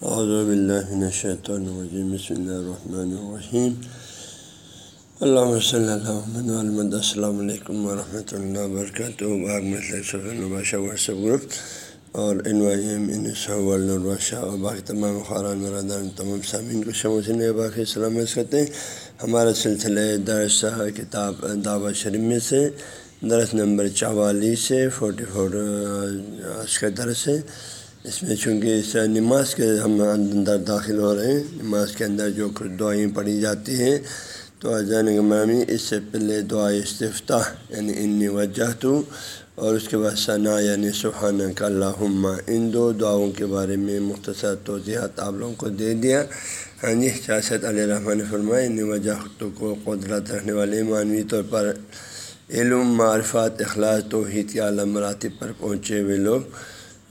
من الشیطان الرجیم بسم اللہ الرحمن الرحیم اللہ صلی اللہ علمۃ السلام علیکم ورحمۃ اللہ وبرکاتہ گروپ اور این وائی ایم ان الباشہ اور باقی تمام خاران برادر تمام سامعین کو شموسن باقی سلامت کرتے ہیں ہمارا سلسلہ درس کتاب دعوت شریف میں سے درس نمبر چوالیس سے فورٹی فور آج کا درس ہے اس میں چونکہ اس نماز کے ہم اندر داخل ہو رہے ہیں، نماز کے اندر جو کچھ دعائیں پڑھی جاتی ہیں، تو اذان گمامی اس سے پہلے دعا استفتاح یعنی ان وجہ تو اور اس کے بعد ثنا یعنی سبحانہ کا اللہ ان دو دعاؤں کے بارے میں مختصر توضیحات آپ لوگوں کو دے دیا۔ ہاں جی سیاست علیہ رحمٰن فرمائے ان وجہ کو قدرت رکھنے والے معنوی طور پر، علم معرفات اخلاق توحید کے عالم، مراتب پر پہنچے ہوئے لوگ۔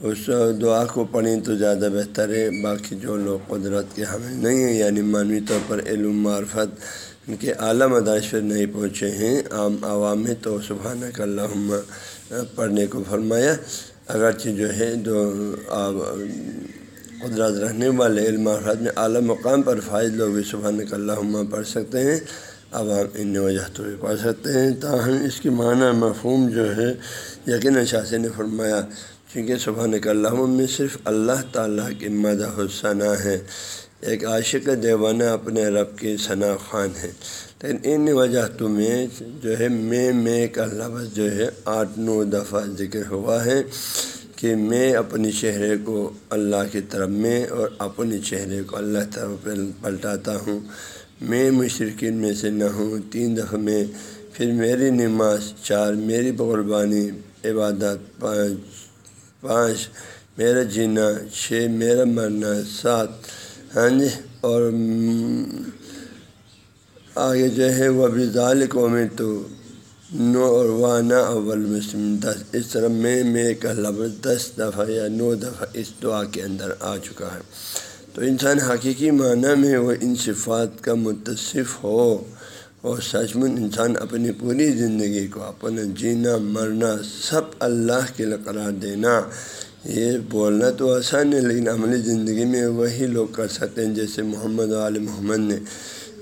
اس دعا کو پڑھیں تو زیادہ بہتر ہے، باقی جو لوگ قدرت کے حامل نہیں ہیں یعنی معنوی طور پر علم، معرفت، ان کے اعلیٰ مدارس پر نہیں پہنچے ہیں۔ عام عوام میں تو سبحانہ کا اللہ پڑھنے کو فرمایا۔ اگرچہ جو ہے جو قدرت رہنے والے، علم، معرفت میں اعلیٰ مقام پر فائد لوگ بھی سبحانہ کا اللہ پڑھ سکتے ہیں۔ عوام ان وجہ تو بھی پڑھ سکتے ہیں۔ تاہم، اس کی معنی مفہوم جو ہے، یقیناً شاث نے فرمایا کیونکہ صبح نکل میں صرف اللہ تعالیٰ کی مدح حسنا ہے۔ ایک عاشق دیوانہ اپنے رب کی ثنا خوان ہے۔ لیکن ان وجہ تمہیں جو ہے میں میں کا لفظ جو ہے آٹھ، نو دفعہ ذکر ہوا ہے کہ میں اپنی چہرے کو اللہ کی طرف، میں اور اپنے چہرے کو اللہ طرف پلٹاتا ہوں۔ میں مشرقین میں سے نہ ہوں۔ تین دفعہ میں پھر میری نماز، چار، میری قربانی، عبادت، پانچ پانچ، میرا جینا، چھ، میرا مرنا، سات ہاں جی اور آگے جو ہے وہ بھی ظال قومی تو نو اور وانا اول مسلم دس۔ اس طرح میں میں کا لفظ دس دفعہ یا نو دفعہ اس دعا کے اندر آ چکا ہے۔ تو انسان حقیقی معنی میں وہ ان صفات کا متصف ہو۔ اور سچ میں انسان اپنی پوری زندگی کو اپنا جینا، مرنا، سب اللہ کے لیے قرار دینا، یہ بولنا تو آسان ہے، لیکن عملی زندگی میں وہی لوگ کر سکتے ہیں جیسے محمد علیہ محمد نے۔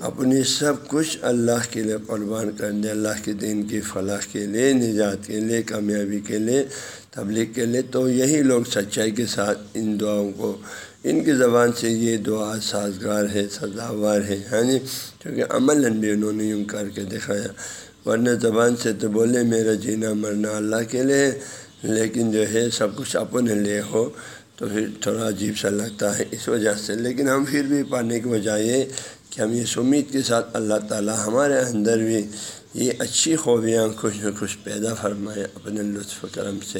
اپنی سب کچھ اللہ کے لیے قربان کر دیا، اللہ کے دین کی فلاح کے لیے، نجات کے لیے، کامیابی کے لیے، تبلیغ کے لیے۔ تو یہی لوگ سچائی کے ساتھ ان دعاؤں کو ان کی زبان سے یہ دعا سازگار ہے، سزاوار ہے۔ یعنی ہاں جی کیونکہ عمل بھی انہوں نے یوں کر کے دکھایا۔ ورنہ زبان سے تو بولے، میرا جینا مرنا اللہ کے لیے، لیکن جو ہے سب کچھ اپنے لیے ہو، تو پھر تھوڑا عجیب سا لگتا ہے اس وجہ سے۔ لیکن ہم پھر بھی پڑھنے کی وجہ یہ کہ ہم اس امید کے ساتھ اللہ تعالیٰ ہمارے اندر بھی یہ اچھی خوبیاں خوش خوش پیدا فرمائے اپنے لطف کرم سے۔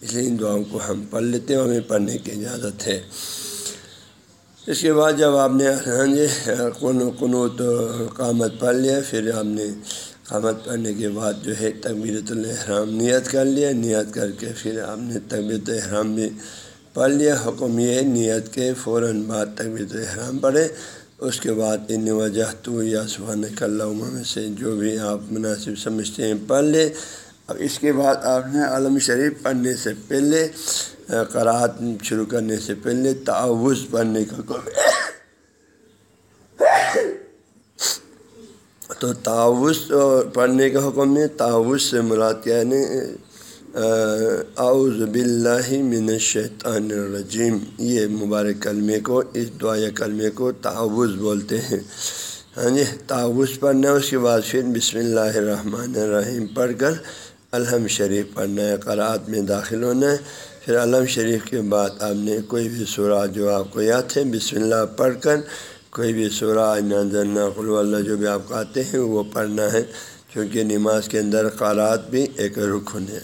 اس لیے ان دعاؤں کو ہم پڑھ لیتے ہیں ہمیں پڑھنے کی اجازت ہے۔ اس کے بعد جب آپ نے ہاں جی قنوت قامت پڑھ لیا، پھر آپ نے قامت پڑھنے کے بعد جو ہے تقبیرت الحرام نیت کر لیا، نیت کر کے پھر آپ نے تقبیرت احرام بھی پڑھ لیا۔ حکم یہ نیت کے فوراً بعد تقبیرت احرام پڑھے اس کے بعد ان وجہ تو یا سبحان اللہ میں سے جو بھی آپ مناسب سمجھتے ہیں پڑھ لے اب اس کے بعد آپ نے عالم شریف پڑھنے سے پہلے قرآت شروع کرنے سے پہلے تعوض پڑھنے کا حکم تو تعوض پڑھنے کا حکم ہے تعوض سے مراد یعنی، کیا ہے اعوذ باللہ من الشیطان الرجیم۔ یہ مبارک کلمے کو، اس دعا کلمے کو تعوض بولتے ہیں۔ ہاں جی تعوض پڑھنا ہے اس کے بعد پھر بسم اللہ الرحمن الرحیم پڑھ کر الحم شریف پڑھنا ہے قرآت میں داخل ہونا ہے۔ پھر علم شریف کے بعد آپ نے کوئی بھی سورہ جو آپ کو یاد ہے بسم اللہ پڑھ کر کوئی بھی سورہ نہ قلو اللہ جو بھی آپ کو آتے ہیں وہ پڑھنا ہے کیونکہ نماز کے اندر قرات بھی ایک رکن ہے۔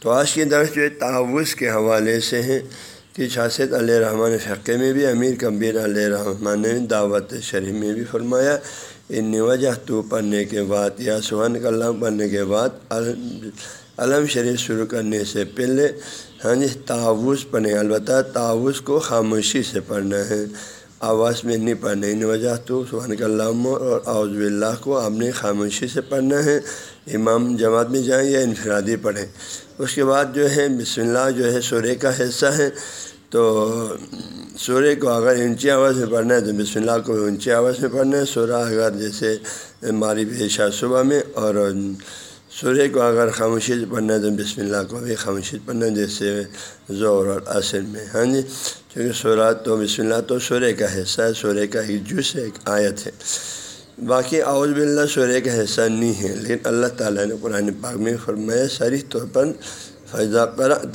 تو آج کی درس جو تعوض کے حوالے سے ہیں کہ شاست علیہ رحمٰن فقے میں بھی، امیر کبیر علیہ رحمٰن نے دعوت شریف میں بھی فرمایا ان وجہ تو پڑھنے کے بعد یا سہن کلام پڑھنے کے بعد علم شریف شروع کرنے سے پہلے ہاں جی تعاوض پڑھیں البتہ تعاوض کو خاموشی سے پڑھنا ہے۔ آواز میں نہیں پڑھنا، ان وجہ تو سبحان اللہ اور اعوذ باللہ کو آپ نے خاموشی سے پڑھنا ہے۔ امام جماعت میں جائیں یا انفرادی پڑھیں۔ اس کے بعد جو ہے، بسم اللہ جو ہے سورے کا حصہ ہے۔ تو سورہ کو اگر اونچی آواز میں پڑھنا ہے تو بسم اللہ کو اونچی آواز میں پڑھنا ہے۔ سورہ اگر جیسے ماری پیشہ صبح میں اور سورہ کو اگر خاموشی پڑھنا ہے تو بسم اللہ کو بھی خاموشی پڑھنا ہے جیسے زور اور عصر میں ہاں جی؟ کیونکہ سورہ تو بسم اللہ تو سورہ کا حصہ ہے سورہ کا ایک جز ہے، ایک آیت ہے۔ باقی اعوذ باللہ سورہ کا حصہ نہیں ہے، لیکن اللہ تعالیٰ نے قرآن پاک میں فرمایا، ساری طور پر فیضا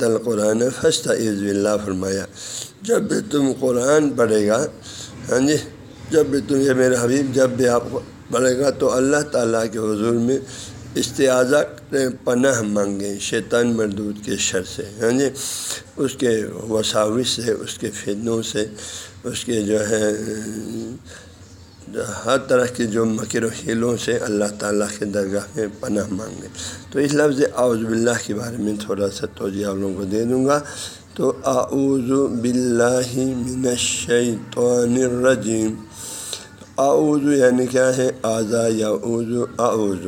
دل قرآن فسط عز اللہ فرمایا۔ جب بھی تم قرآن پڑھے گا ہاں جی؟ جب بھی تم، یہ میرے حبیب، جب بھی آپ پڑھے گا تو اللہ تعالیٰ کے حضور میں استعاضہ پناہ مانگیں شیطان مردود کے شر سے ہاں جی؟ اس کے وساوس سے، اس کے فتنوں سے، اس کے جو ہے، ہر طرح کی جو مکر و حیلوں سے اللہ تعالیٰ کے درگاہ میں پناہ مانگے تو اس لفظ اعوذ باللہ کے بارے میں تھوڑا سا توجہ آپ لوگوں کو دے دوں گا۔ تو اعوذ باللہ من الشیطان الرجیم۔ اعوذ یعنی کیا ہے؟ آزا یا اعوذ اعوذ۔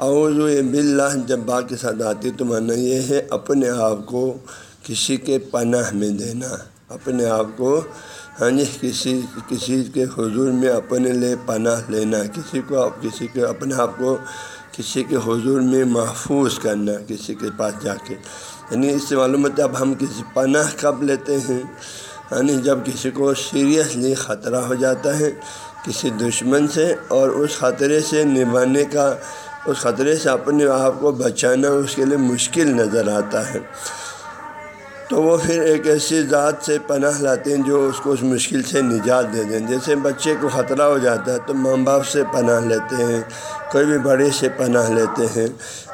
اعوذ باللہ، جب با کے ساتھ آتی تو مانا یہ ہے اپنے آپ کو کسی کے پناہ میں دینا۔ اپنے آپ کو ہاں جی کسی کسی کے حضور میں اپنے لیے پناہ لینا، کسی کو کسی کے اپنے آپ کو کسی کے حضور میں محفوظ کرنا، کسی کے پاس جا کے۔ یعنی اس سے معلوم ہوتا ہے اب ہم کسی پناہ کب لیتے ہیں۔ یعنی جب کسی کو سیریسلی خطرہ ہو جاتا ہے کسی دشمن سے اور اس خطرے سے نبھانے کا اس خطرے سے اپنے آپ کو بچانا اس کے لیے مشکل نظر آتا ہے۔ تو وہ پھر ایک ایسی ذات سے پناہ لاتے ہیں جو اس کو اس مشکل سے نجات دے دیں۔ جیسے بچے کو خطرہ ہو جاتا ہے تو ماں باپ سے پناہ لیتے ہیں، کوئی بھی بڑے سے پناہ لیتے ہیں۔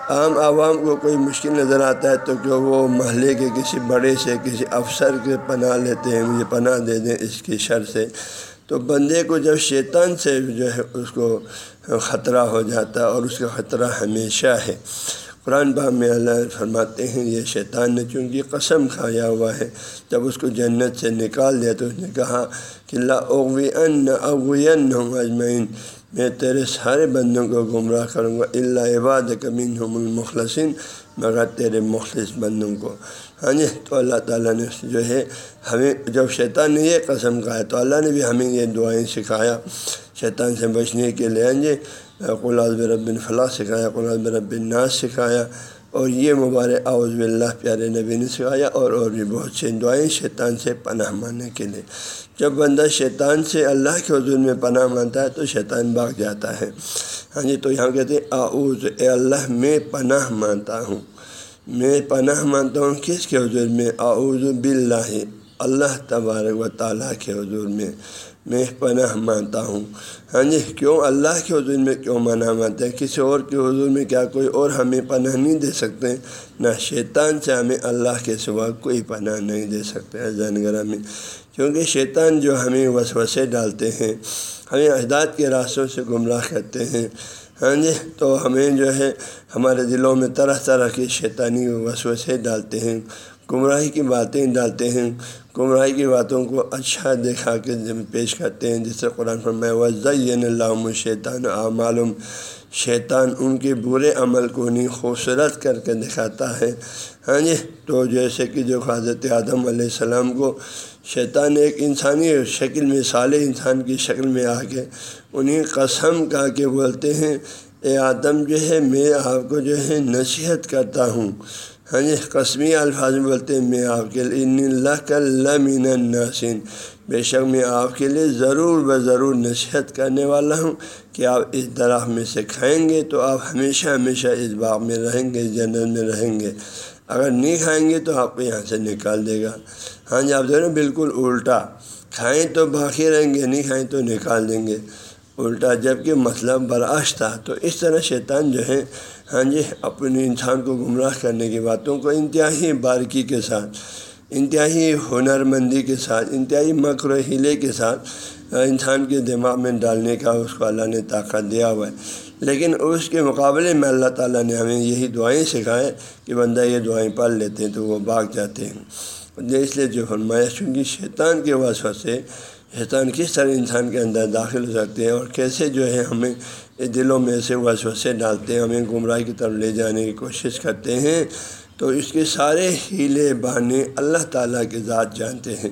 عام عوام کو کوئی مشکل نظر آتا ہے تو کہ وہ محلے کے کسی بڑے سے، کسی افسر کے پناہ لیتے ہیں، مجھے پناہ دے دیں اس کی شر سے۔ تو بندے کو جب شیطان سے جو ہے اس کو خطرہ ہو جاتا ہے اور اس کا خطرہ ہمیشہ ہے۔ قرآن با میں اللہ فرماتے ہیں، یہ شیطان نے چونکہ قسم کھایا ہوا ہے، جب اس کو جنت سے نکال دیا تو اس نے کہا کہ اللہ اغوی ان اغوین ہوں اجمعین، میں تیرے سارے بندوں کو گمراہ کروں گا اللہ عباد کمین ہم المخلصین، مگر تیرے مخلص بندوں کو۔ ہاں جی تو اللہ تعالیٰ نے جو ہے ہمیں، جب شیطان نے یہ قسم کہا تو اللہ نے بھی ہمیں یہ دعائیں سکھایا شیطان سے بچنے کے لیے ہاں جی قلعب رب الفلاح سکھایا قلعب رب الناس سکھایا، اور یہ مبارک اعوذ باللہ پیارے نبی نے سکھایا، اور اور بھی بہت سے دعائیں شیطان سے پناہ ماننے کے لیے۔ جب بندہ شیطان سے اللہ کے حضور میں پناہ مانتا ہے تو شیطان بھاگ جاتا ہے۔ ہاں جی تو یہاں کہتے ہیں آؤز اے اللہ میں پناہ مانتا ہوں۔ میں پناہ مانتا ہوں، کس کے حضور میں؟ آؤز باللہ، اللہ تبارک و تعالیٰ کے حضور میں میں پناہ مانتا ہوں۔ ہاں جی کیوں؟ اللہ کے حضور میں کیوں منع مانتے ہیں؟ کسی اور کے حضور میں کیا کوئی اور ہمیں پناہ نہیں دے سکتے؟ نہ شیطان سے ہمیں اللہ کے سوا کوئی پناہ نہیں دے سکتے زین میں کیونکہ شیطان جو ہمیں وسوسے ڈالتے ہیں، ہمیں اجداد کے راستوں سے گمراہ کرتے ہیں۔ ہاں جی؟ تو ہمیں جو ہے ہمارے دلوں میں طرح طرح کی شیطانی وسوسے ڈالتے ہیں۔ گمراہی کی باتیں ڈالتے ہیں۔ گمراہی کی باتوں کو اچھا دکھا کے پیش کرتے ہیں، جس سے قرآن فرمائے وزین اللہ شیطان معلوم شیطان ان کے برے عمل کو نہیں خوبصورت کر کے دکھاتا ہے۔ ہاں جی تو جیسے کہ جو حضرت آدم علیہ السلام کو شیطان ایک انسانی شکل میں، صالح انسان کی شکل میں آ کے انہیں قسم کا کے بولتے ہیں، اے آدم جو ہے، میں آپ کو جو ہے نصیحت کرتا ہوں۔ ہاں جی قسمی الفاظ میں بولتے ہیں، میں آپ کے لیے، ان اللہ کا لمین بے شک میں آپ کے لیے ضرور ب ضرور نصیحت کرنے والا ہوں کہ آپ اس درخت میں سے کھائیں گے تو آپ ہمیشہ ہمیشہ اس باغ میں رہیں گے اس جنت میں رہیں گے۔ اگر نہیں کھائیں گے تو آپ کو یہاں سے نکال دے گا۔ ہاں جی آپ جو ہے نا، بالکل الٹا۔ کھائیں تو باقی رہیں گے، نہیں کھائیں تو نکال دیں گے۔ الٹا جبکہ مسئلہ برعش تھا۔ تو اس طرح شیطان جو ہے ہاں جی اپنے انسان کو گمراہ کرنے کی باتوں کو انتہائی باریکی کے ساتھ، انتہائی ہنر مندی کے ساتھ، انتہائی مکر و ہیلے کے ساتھ ہاں، انسان کے دماغ میں ڈالنے کا اس کو اللہ نے طاقت دیا ہوا ہے۔ لیکن اس کے مقابلے میں اللہ تعالیٰ نے ہمیں یہی دعائیں سکھائے کہ بندہ یہ دعائیں پڑھ لیتے ہیں تو وہ بھاگ جاتے ہیں۔ اس لیے جو فرمایا، چونکہ شیطان کے واسطے سے شیطان کس طرح انسان کے اندر داخل ہو سکتے ہیں اور کیسے جو ہے ہمیں دلوں میں سے وسوسے ڈالتے ہیں، ہمیں گمراہی کی طرف لے جانے کی کوشش کرتے ہیں۔ تو اس کے سارے ہیلے بانے اللہ تعالیٰ کے ذات جانتے ہیں۔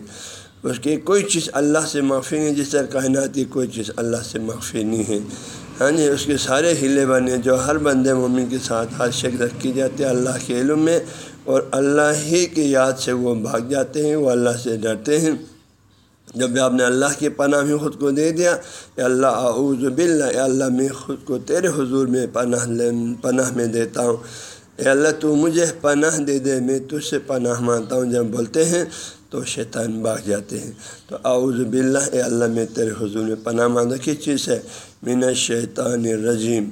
اس کی کوئی چیز اللہ سے معافی نہیں، جس طرح کائنات کی کوئی چیز اللہ سے معافی نہیں ہے۔ ہاں جی اس کے سارے ہلے بنے جو ہر بندے مومن کے ساتھ ہر شک رکھی جاتی ہے اللہ کے علم میں، اور اللہ ہی کی یاد سے وہ بھاگ جاتے ہیں، وہ اللہ سے ڈرتے ہیں۔ جب آپ نے اللہ کی پناہ میں خود کو دے دیا یا اللہ، اعوذ باللہ یا اللہ، میں خود کو تیرے حضور میں پناہ پناہ میں دیتا ہوں۔ اے اللہ، تو مجھے پناہ دے دے، میں تجھ سے پناہ مانتا ہوں۔ جب بولتے ہیں تو شیطان بھاگ جاتے ہیں۔ تو اعوذ باللہ، اے اللہ، میں تیرے حضور میں پناہ مانتا کس چیز ہے من شیطان رضیم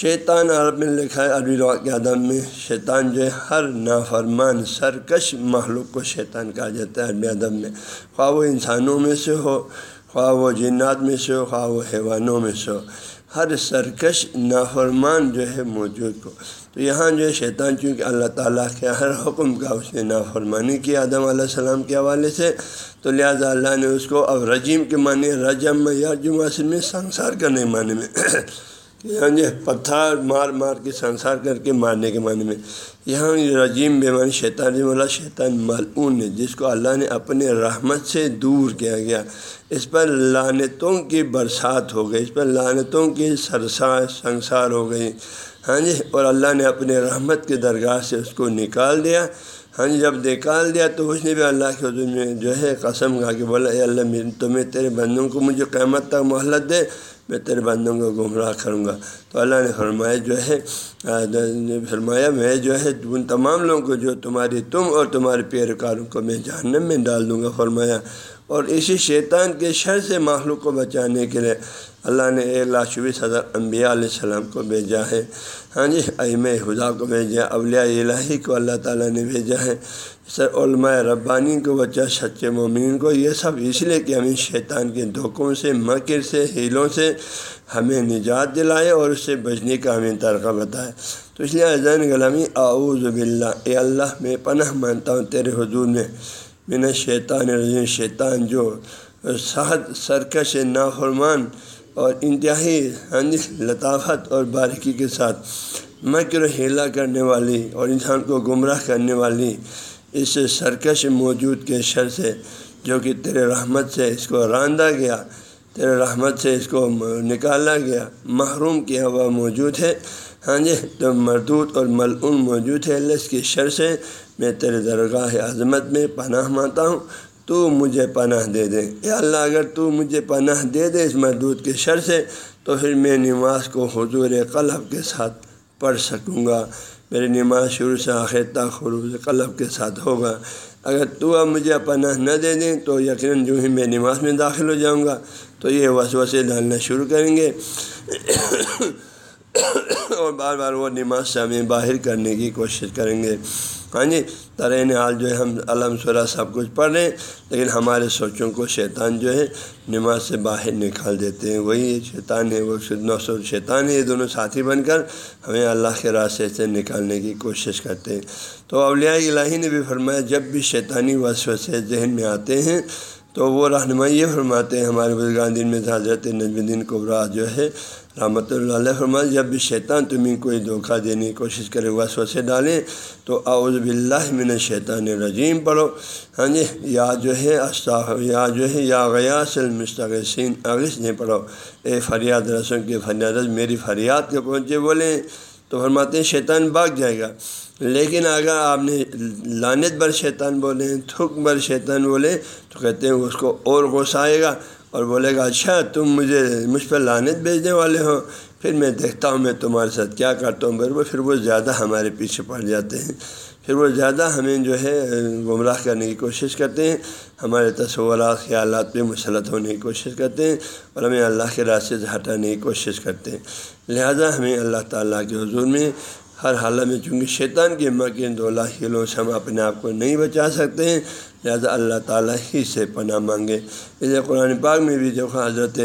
شیطان عرب میں لکھا ہے، عربی کے ادب میں، شیطان جو ہے، ہر نافرمان، سرکش مخلوق کو شیطان کہا جاتا ہے عربی ادب میں۔ خواہ وہ انسانوں میں سے ہو، خواہ وہ جنات میں سے ہو، خواہ وہ حیوانوں میں سے ہو، ہر سرکش نافرمان جو ہے موجود کو۔ تو یہاں جو ہے شیطان، چونکہ اللہ تعالیٰ کے ہر حکم کا اس نے نافرمانی کی آدم علیہ السلام کے حوالے سے، تو لہٰذا اللہ نے اس کو اب رجیم کے معنی رجم یا جمعہ میں سنسار کرنے معنی میں۔ یہاں جو پتھر مار مار کے سنسار کر کے مارنے کے معنی میں، یہاں رجیم بے معنی شیطان والا شیطان ملعون ہے، جس کو اللہ نے اپنے رحمت سے دور کیا گیا۔ اس پر لانتوں کی برسات ہو گئی، اس پر لانتوں کی سرسار سنسار ہو گئی۔ ہاں جی اور اللہ نے اپنے رحمت کے درگاہ سے اس کو نکال دیا۔ ہاں جی جب نکال دیا تو اس نے بھی اللہ کے حضور میں جو ہے قسم کھا کے بولا، اے اللہ تمہیں، تیرے بندوں کو مجھے قیمت تک مہلت دے۔ میں تیرے بندوں کو گمراہ کروں گا۔ تو اللہ نے فرمایا، جو ہے فرمایا، میں جو ہے، ان تمام لوگوں کو جو تمہاری تم اور تمہارے پیرکاروں کو میں جہنم میں ڈال دوں گا، فرمایا۔ اور اسی شیطان کے شر سے مخلوق کو بچانے کے لیے اللہ نے ایک لاشویس حضر انبیاء علیہ السلام کو بھیجا ہے۔ ہاں جی ایم خدا کو بھیجا اولیاء الہی کو اللہ تعالیٰ نے بھیجا ہے۔ سر علماء ربانی کو بچا سچے مومن کو یہ سب اس لیے کہ ہمیں شیطان کے دھوکوں سے، مکر سے، ہیلوں سے ہمیں نجات دلائے اور اس سے بچنے کا ہمیں ترقہ بتائے۔ تو اس لیے اذان غلامی، اعوذ باللہ، اے اللہ، میں پناہ مانتا ہوں تیرے حضور میں۔ میں شیطان رضی شیطان جو صحت سرکش، نافرمان اور انتہائی لطافت اور باریکی کے ساتھ مکر ہیلا کرنے والی اور انسان کو گمراہ کرنے والی اس سرکش موجود کے شر سے جو کہ تیرے رحمت سے اس کو راندہ گیا، تیرے رحمت سے اس کو نکالا گیا، محروم کیا ہوا موجود ہے۔ ہاں جی تو مردود اور ملعون موجود ہے۔ اللہ اس کی شر سے میں تیرے درگاہ عظمت میں پناہ مانتا ہوں۔ تو مجھے پناہ دے دے۔ یا اللہ، اگر تو مجھے پناہ دے دے اس مردود کے شر سے، تو پھر میں نماز کو حضور قلب کے ساتھ پڑھ سکوں گا۔ میری نماز شروع سے آخر تک خروج قلب کے ساتھ ہوگا۔ اگر تو اب مجھے پناہ نہ دے دیں، تو یقیناً جو ہی میں نماز میں داخل ہو جاؤں گا۔ تو یہ وسوسے ڈالنا شروع کریں گے۔ اور بار بار وہ نماز سے ہمیں باہر کرنے کی کوشش کریں گے۔ ہاں جی ترین حال جو ہے، ہم علم سورہ سب کچھ پڑھ رہے ہیں، لیکن ہمارے سوچوں کو شیطان جو ہے، نماز سے باہر نکال دیتے ہیں۔ وہی شیطان ہے، وہ نو شیطان ہے، یہ دونوں ساتھی بن کر ہمیں اللہ کے راستے سے نکالنے کی کوشش کرتے ہیں۔ تو اولیاء الہی نے بھی فرمایا، جب بھی شیطانی وسوسے ذہن میں آتے ہیں، تو وہ رہنمائی یہ فرماتے ہیں، ہمارے بزرگان دن میں حضرت نجم الدین قبرا جو ہے رحمۃ اللہ علیہ فرمایا جب بھی شیطان تمہیں کوئی دھوکہ دینے کی کوشش کرے، وسوسے ڈالیں تو اعوذ باللہ من شیطان رجیم پڑھو۔ ہاں جی یا جو ہے استاخ یا جو ہے، یا غیاس المستغسین اغس نہیں پڑھو۔ اے فریاد رسوں کے فریاد، میری فریاد کے پہنچے بولیں تو فرماتے ہیں، شیطان بھاگ جائے گا۔ لیکن اگر آپ نے لانت بر شیطان بولیں تھک بر شیطان بولیں تو کہتے ہیں، اس کو اور غصہ آئے گا۔ اور بولے گا اچھا تم مجھے مجھ پر لانت بھیجنے والے ہو۔ پھر میں دیکھتا ہوں میں تمہارے ساتھ کیا کرتا ہوں۔ پھر وہ پھر وہ زیادہ ہمارے پیچھے پڑ جاتے ہیں۔ پھر وہ زیادہ ہمیں جو ہے، گمراہ کرنے کی کوشش کرتے ہیں۔ ہمارے تصورات، خیالات پہ مسلط ہونے کی کوشش کرتے ہیں اور ہمیں اللہ کے راستے سے ہٹانے کی کوشش کرتے ہیں۔ لہذا ہمیں اللہ تعالیٰ کے حضور میں ہر حالت میں، چونکہ شیطان کے مکین دولا ہیلوں سے ہم اپنے آپ کو نہیں بچا سکتے ہیں لہٰذا اللہ تعالیٰ ہی سے پناہ مانگے۔ اس قرآن پاک میں بھی دیکھو، حضرت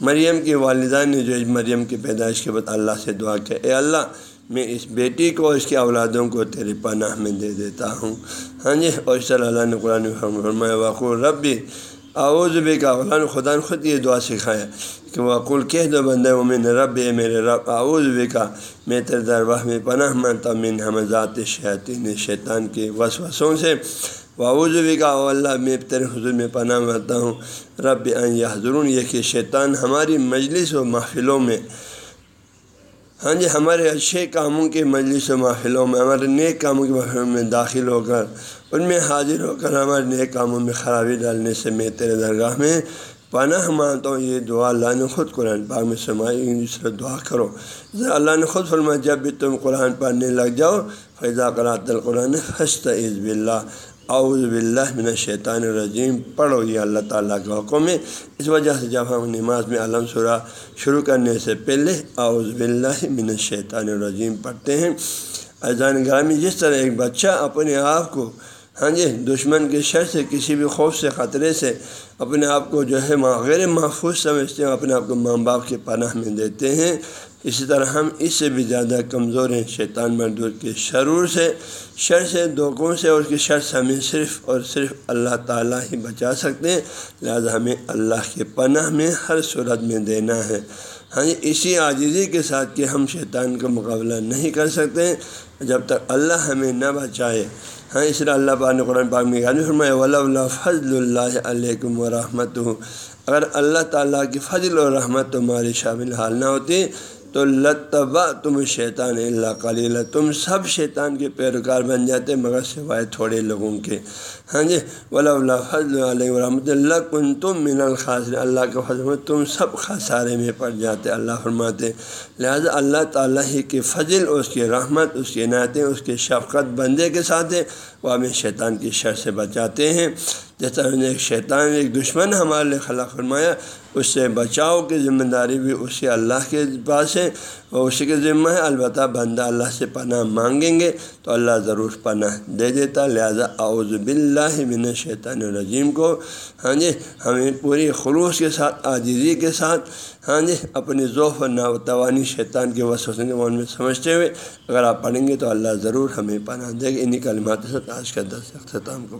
مریم کی والدہ نے جو مریم کی پیدائش کے بعد اللہ سے دعا کیا اے اللہ، میں اس بیٹی کو اس کے اولادوں کو تیرے پناہ میں دے دیتا ہوں۔ ہاں جی اور طرح اللہ نے قرآن فرمایا وقو رب بھی آؤز بھی کا غلام خدا نے خود یہ دعا سکھایا کہ وہ کہہ دو بندے امین رب، اے میرے رب آؤز بھی کا میں تیرے درباہ میں پناہ مانتا من حمزات شیطین شیطان کے وسوسوں سے۔ واؤز بھی کا اللہ میں تیرے حضور میں پناہ مانتا ہوں، رب یہ حضرون یہ کہ شیطان ہماری مجلس و محفلوں میں ہاں جی ہمارے اچھے کاموں کے مجلس و محفلوں میں، ہمارے نیک کاموں کے محفلوں میں داخل ہو کر، ان میں حاضر ہو کر ہمارے نیک کاموں میں خرابی ڈالنے سے میں تیرے درگاہ میں پناہ مانتا ہوں۔ یہ دعا اللہ نے خود قرآن پاک میں سمائی دوسرے دعا کرو۔ اللہ نے خود فرمایا، جب بھی تم قرآن پڑھنے لگ جاؤ فیضا قرآت القرآن حسط عزب اللہ اعوذ باللہ من الشیطان الرجیم، پڑھو یہ اللہ تعالیٰ کے حکم ہے اس وجہ سے جب ہم نماز میں علم سورہ شروع کرنے سے پہلے اعوذ باللہ من الشیطان الرجیم پڑھتے ہیں۔ اذان گاہ میں جس طرح ایک بچہ اپنے آپ کو ہاں جی دشمن کے شر سے، کسی بھی خوف سے، خطرے سے اپنے آپ کو جو ہے غیر محفوظ سمجھتے ہیں، اپنے آپ کو ماں باپ کے پناہ میں دیتے ہیں۔ اسی طرح ہم اس سے بھی زیادہ کمزور ہیں، شیطان مردود کے شرور سے، شر سے دوکوں سے اور اس کی شر سے ہمیں صرف اور صرف اللہ تعالیٰ ہی بچا سکتے ہیں۔ لہٰذا ہمیں اللہ کے پناہ میں ہر صورت میں دینا ہے۔ ہاں جی، اسی عاجزی کے ساتھ کہ ہم شیطان کا مقابلہ نہیں کر سکتے جب تک اللہ ہمیں نہ بچائے۔ ہاں اس لیے اللہ پاک نے قرآن پاک میں فرمائے ولا فضل اللہ علیکم و رحمت اگر اللہ تعالیٰ کی فضل و رحمت تمہاری شامل حال نہ ہوتی تو لطبا تم شیطان اللہ قلیلہ تم سب شیطان کے پیروکار بن جاتے مگر سوائے تھوڑے لوگوں کے۔ ہاں جی ولا اللہ فضل علیہ ورحمۃ اللہ کن تم من الخاص اللہ کے فضل تم سب خسارے میں پڑ جاتے، اللہ فرماتے۔ لہذا اللہ تعالیٰ ہی کے فضل، اس کی رحمت، اس کی عنایتیں، اس کی شفقت بندے کے ساتھ ہے وہ ہمیں شیطان کی شر سے بچاتے ہیں۔ جیسا ایک شیطان، ایک دشمن ہمارے لیے خلا فرمایا، اس سے بچاؤ کی ذمہ داری بھی اسی اللہ کے پاس ہے۔ اور اسی کے ذمہ ہے، البتہ بندہ اللہ سے پناہ مانگیں گے تو اللہ ضرور پناہ دے دیتا۔ لہٰذا اعوذ باللہ من شیطان الرجیم کو ہاں جی ہمیں پوری خلوص کے ساتھ، عاجزی کے ساتھ ہاں جی اپنی ذوف و ناتوانی شیطان کے وسوسے کے من میں سمجھتے ہوئے اگر آپ پڑھیں گے تو اللہ ضرور ہمیں پناہ دے گا۔ انہیں کلمات سے آج کا دس اختتام کو